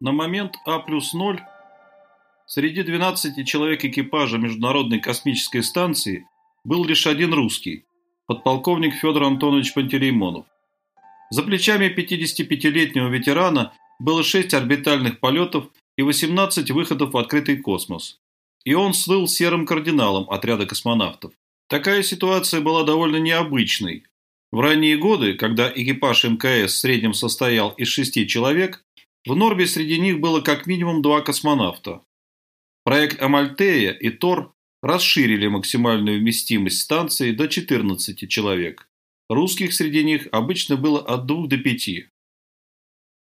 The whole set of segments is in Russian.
На момент А плюс 0 среди 12 человек экипажа Международной космической станции был лишь один русский, подполковник Федор Антонович Пантелеймонов. За плечами 55-летнего ветерана было 6 орбитальных полетов и 18 выходов в открытый космос. И он слыл серым кардиналом отряда космонавтов. Такая ситуация была довольно необычной. В ранние годы, когда экипаж МКС в среднем состоял из шести человек, в Норбе среди них было как минимум два космонавта. Проект Амальтея и Тор расширили максимальную вместимость станции до 14 человек. Русских среди них обычно было от 2 до 5.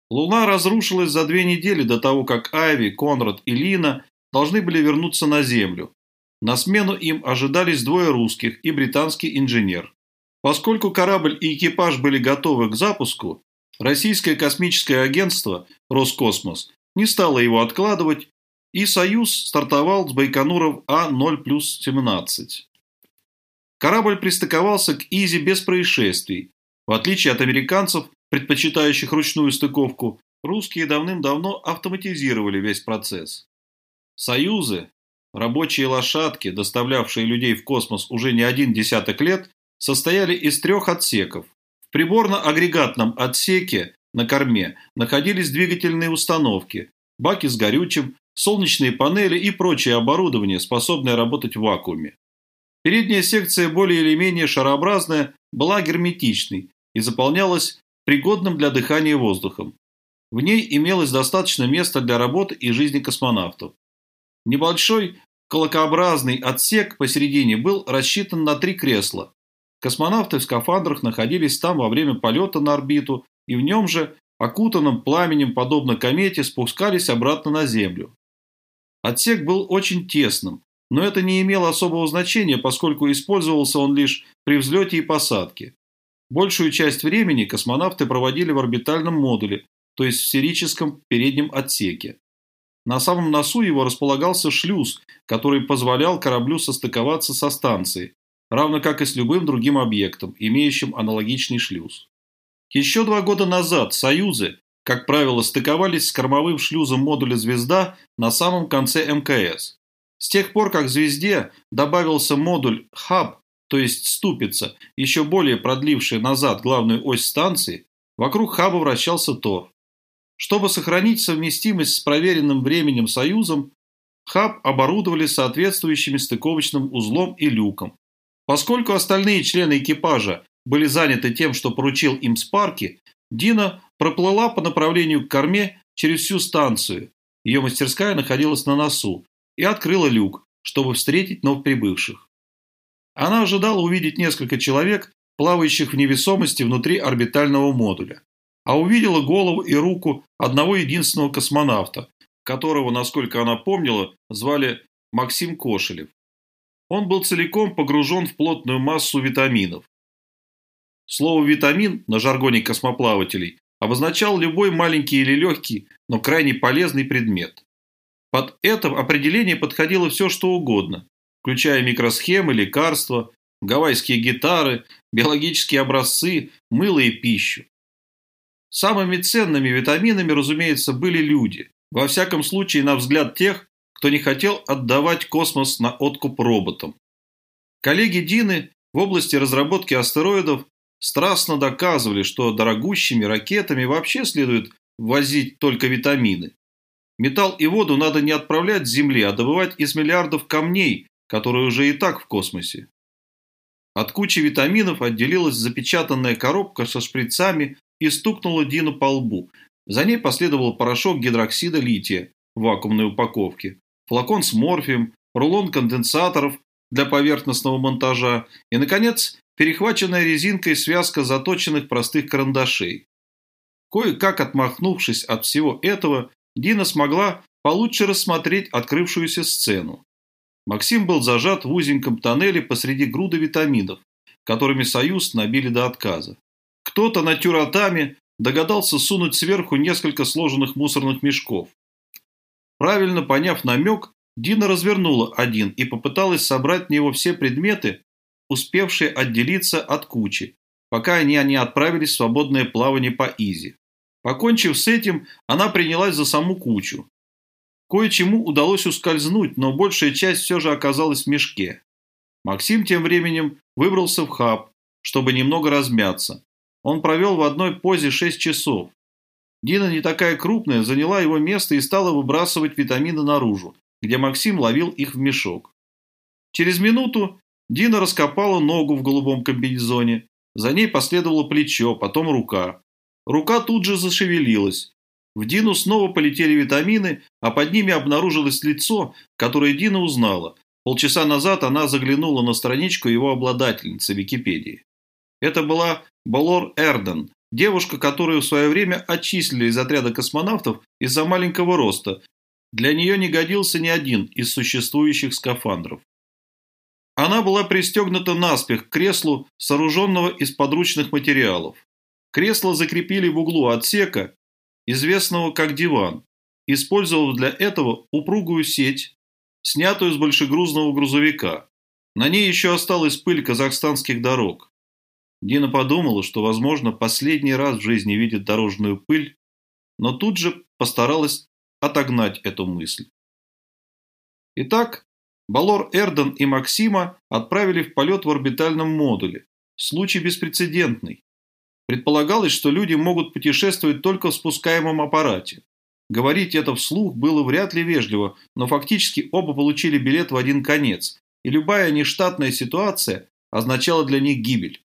Луна разрушилась за две недели до того, как Айви, Конрад и Лина должны были вернуться на Землю. На смену им ожидались двое русских и британский инженер. Поскольку корабль и экипаж были готовы к запуску, Российское космическое агентство «Роскосмос» не стало его откладывать, и «Союз» стартовал с Байконуров А-0 плюс 17. Корабль пристыковался к Изи без происшествий. В отличие от американцев, предпочитающих ручную стыковку, русские давным-давно автоматизировали весь процесс. Союзы, рабочие лошадки, доставлявшие людей в космос уже не один десяток лет, состояли из трех отсеков. Приборно-агрегатном отсеке на корме находились двигательные установки, баки с горючим, солнечные панели и прочее оборудование, способное работать в вакууме. Передняя секция, более или менее шарообразная, была герметичной и заполнялась пригодным для дыхания воздухом. В ней имелось достаточно места для работы и жизни космонавтов. Небольшой колокообразный отсек посередине был рассчитан на три кресла. Космонавты в скафандрах находились там во время полета на орбиту и в нем же, окутанном пламенем подобно комете, спускались обратно на Землю. Отсек был очень тесным, но это не имело особого значения, поскольку использовался он лишь при взлете и посадке. Большую часть времени космонавты проводили в орбитальном модуле, то есть в сферическом переднем отсеке. На самом носу его располагался шлюз, который позволял кораблю состыковаться со станцией, равно как и с любым другим объектом, имеющим аналогичный шлюз. Еще два года назад «Союзы», как правило, стыковались с кормовым шлюзом модуля «Звезда» на самом конце МКС. С тех пор, как «Звезде» добавился модуль «Хаб», то есть «Ступица», еще более продливший назад главную ось станции, вокруг «Хаба» вращался Тор. Чтобы сохранить совместимость с проверенным временем Союзом, хаб оборудовали соответствующими стыковочным узлом и люком. Поскольку остальные члены экипажа были заняты тем, что поручил им Спарки, Дина проплыла по направлению к корме через всю станцию. Ее мастерская находилась на носу, и открыла люк, чтобы встретить новоприбывших. Она ожидала увидеть несколько человек, плавающих в невесомости внутри орбитального модуля, а увидела голову и руку одного единственного космонавта, которого, насколько она помнила, звали Максим Кошелев. Он был целиком погружен в плотную массу витаминов. Слово «витамин» на жаргоне космоплавателей обозначал любой маленький или легкий, но крайне полезный предмет. Под это определение подходило все, что угодно, включая микросхемы, лекарства, гавайские гитары, биологические образцы, мыло и пищу. Самыми ценными витаминами, разумеется, были люди, во всяком случае на взгляд тех, кто не хотел отдавать космос на откуп роботам. Коллеги Дины в области разработки астероидов страстно доказывали, что дорогущими ракетами вообще следует возить только витамины. Металл и воду надо не отправлять с Земли, а добывать из миллиардов камней, которые уже и так в космосе. От кучи витаминов отделилась запечатанная коробка со шприцами и стукнула Дину по лбу. За ней последовал порошок гидроксида лития в вакуумной упаковке, флакон с морфием, рулон конденсаторов для поверхностного монтажа и, наконец, перехваченная резинкой связка заточенных простых карандашей. Кое-как отмахнувшись от всего этого, Дина смогла получше рассмотреть открывшуюся сцену. Максим был зажат в узеньком тоннеле посреди груды витаминов, которыми Союз набили до отказа. Кто-то на тюратами догадался сунуть сверху несколько сложенных мусорных мешков. Правильно поняв намек, Дина развернула один и попыталась собрать в него все предметы, успевшие отделиться от кучи, пока они не отправились в свободное плавание по Изи. Покончив с этим, она принялась за саму кучу. Кое-чему удалось ускользнуть, но большая часть все же оказалась в мешке. Максим тем временем выбрался в хаб, чтобы немного размяться. Он провел в одной позе 6 часов. Дина не такая крупная, заняла его место и стала выбрасывать витамины наружу, где Максим ловил их в мешок. Через минуту Дина раскопала ногу в голубом комбинезоне, за ней последовало плечо, потом рука. Рука тут же зашевелилась. В Дину снова полетели витамины, а под ними обнаружилось лицо, которое Дина узнала. Полчаса назад она заглянула на страничку его обладательницы Википедии. Это была Балор Эрден, девушка, которую в свое время отчислили из отряда космонавтов из-за маленького роста. Для нее не годился ни один из существующих скафандров. Она была пристегнута наспех к креслу, сооруженного из подручных материалов. Кресло закрепили в углу отсека, известного как диван, использовав для этого упругую сеть, снятую с большегрузного грузовика. На ней еще осталась пыль казахстанских дорог. Дина подумала, что, возможно, последний раз в жизни видит дорожную пыль, но тут же постаралась отогнать эту мысль. Итак, Балор Эрден и Максима отправили в полет в орбитальном модуле. Случай беспрецедентный. Предполагалось, что люди могут путешествовать только в спускаемом аппарате. Говорить это вслух было вряд ли вежливо, но фактически оба получили билет в один конец, и любая нештатная ситуация означала для них гибель.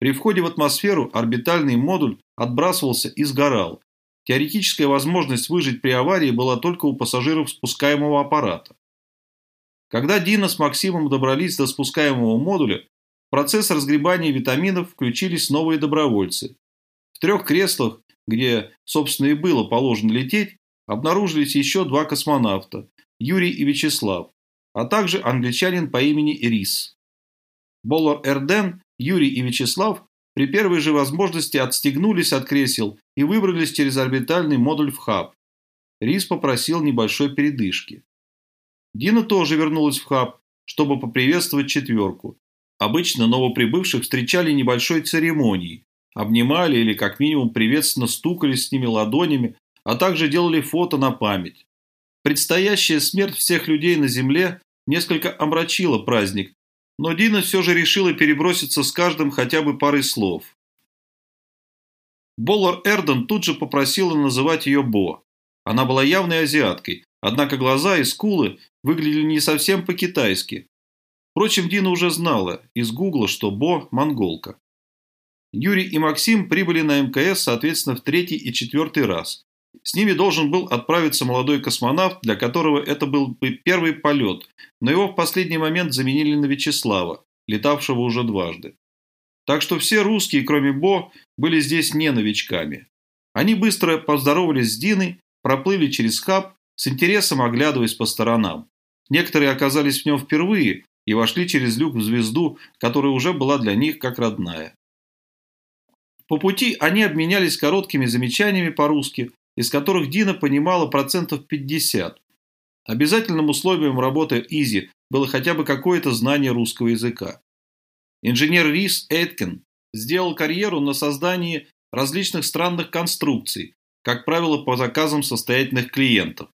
При входе в атмосферу орбитальный модуль отбрасывался и сгорал. Теоретическая возможность выжить при аварии была только у пассажиров спускаемого аппарата. Когда Дина с Максимом добрались до спускаемого модуля, в процесс разгребания витаминов включились новые добровольцы. В трех креслах, где, собственно, и было положено лететь, обнаружились еще два космонавта – Юрий и Вячеслав, а также англичанин по имени Рис. Боллар Эрден, Юрий и Вячеслав при первой же возможности отстегнулись от кресел и выбрались через орбитальный модуль в хаб. Рис попросил небольшой передышки. Дина тоже вернулась в хаб, чтобы поприветствовать четверку. Обычно новоприбывших встречали небольшой церемонией, обнимали или как минимум приветственно стукались с ними ладонями, а также делали фото на память. Предстоящая смерть всех людей на Земле несколько омрачила праздник, но Дина все же решила переброситься с каждым хотя бы парой слов. Боллар Эрден тут же попросила называть ее Бо. Она была явной азиаткой, однако глаза и скулы выглядели не совсем по-китайски. Впрочем, Дина уже знала из Гугла, что Бо – монголка. Юрий и Максим прибыли на МКС, соответственно, в третий и четвертый раз. С ними должен был отправиться молодой космонавт, для которого это был бы первый полет, но его в последний момент заменили на Вячеслава, летавшего уже дважды. Так что все русские, кроме Бо, были здесь не новичками. Они быстро поздоровались с Диной, проплыли через хаб, с интересом оглядываясь по сторонам. Некоторые оказались в нем впервые и вошли через люк в звезду, которая уже была для них как родная. По пути они обменялись короткими замечаниями по-русски, из которых Дина понимала процентов 50. Обязательным условием работы Изи было хотя бы какое-то знание русского языка. Инженер Рис Эткин сделал карьеру на создании различных странных конструкций, как правило, по заказам состоятельных клиентов.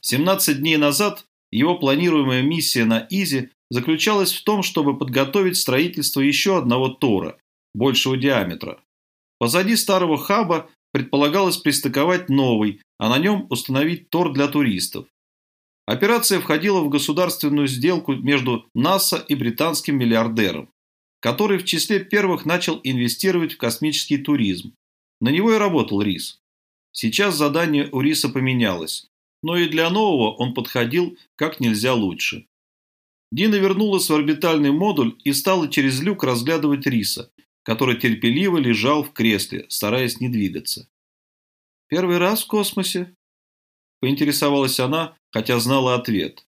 17 дней назад его планируемая миссия на Изи заключалась в том, чтобы подготовить строительство еще одного Тора, большего диаметра. Позади старого хаба предполагалось пристыковать новый, а на нем установить Тор для туристов. Операция входила в государственную сделку между НАСА и британским миллиардером, который в числе первых начал инвестировать в космический туризм. На него и работал Рис. Сейчас задание у Риса поменялось но и для нового он подходил как нельзя лучше. Дина вернулась в орбитальный модуль и стала через люк разглядывать Риса, который терпеливо лежал в кресле, стараясь не двигаться. «Первый раз в космосе?» – поинтересовалась она, хотя знала ответ.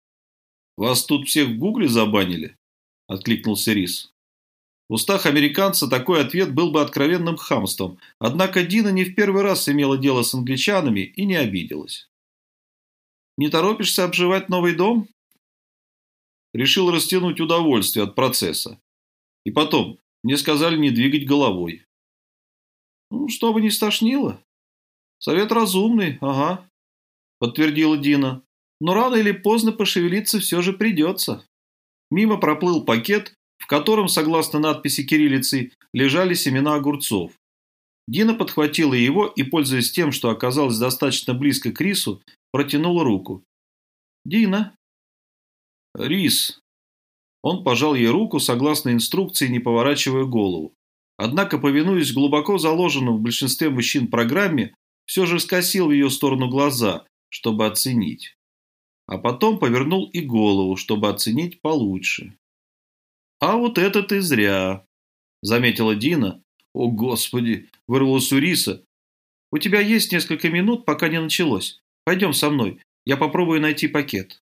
«Вас тут всех в гугле забанили?» – откликнулся Рис. В устах американца такой ответ был бы откровенным хамством, однако Дина не в первый раз имела дело с англичанами и не обиделась. Не торопишься обживать новый дом? Решил растянуть удовольствие от процесса. И потом, мне сказали не двигать головой. Ну, чтобы не стошнило. Совет разумный, ага, подтвердила Дина. Но рано или поздно пошевелиться все же придется. Мимо проплыл пакет, в котором, согласно надписи кириллицей, лежали семена огурцов. Дина подхватила его и, пользуясь тем, что оказалась достаточно близко к рису, протянула руку. «Дина?» «Рис». Он пожал ей руку, согласно инструкции, не поворачивая голову. Однако, повинуясь глубоко заложенному в большинстве мужчин программе, все же скосил в ее сторону глаза, чтобы оценить. А потом повернул и голову, чтобы оценить получше. «А вот это ты зря», – заметила Дина. «О, Господи!» – вырвалось у Риса. «У тебя есть несколько минут, пока не началось. Пойдем со мной, я попробую найти пакет».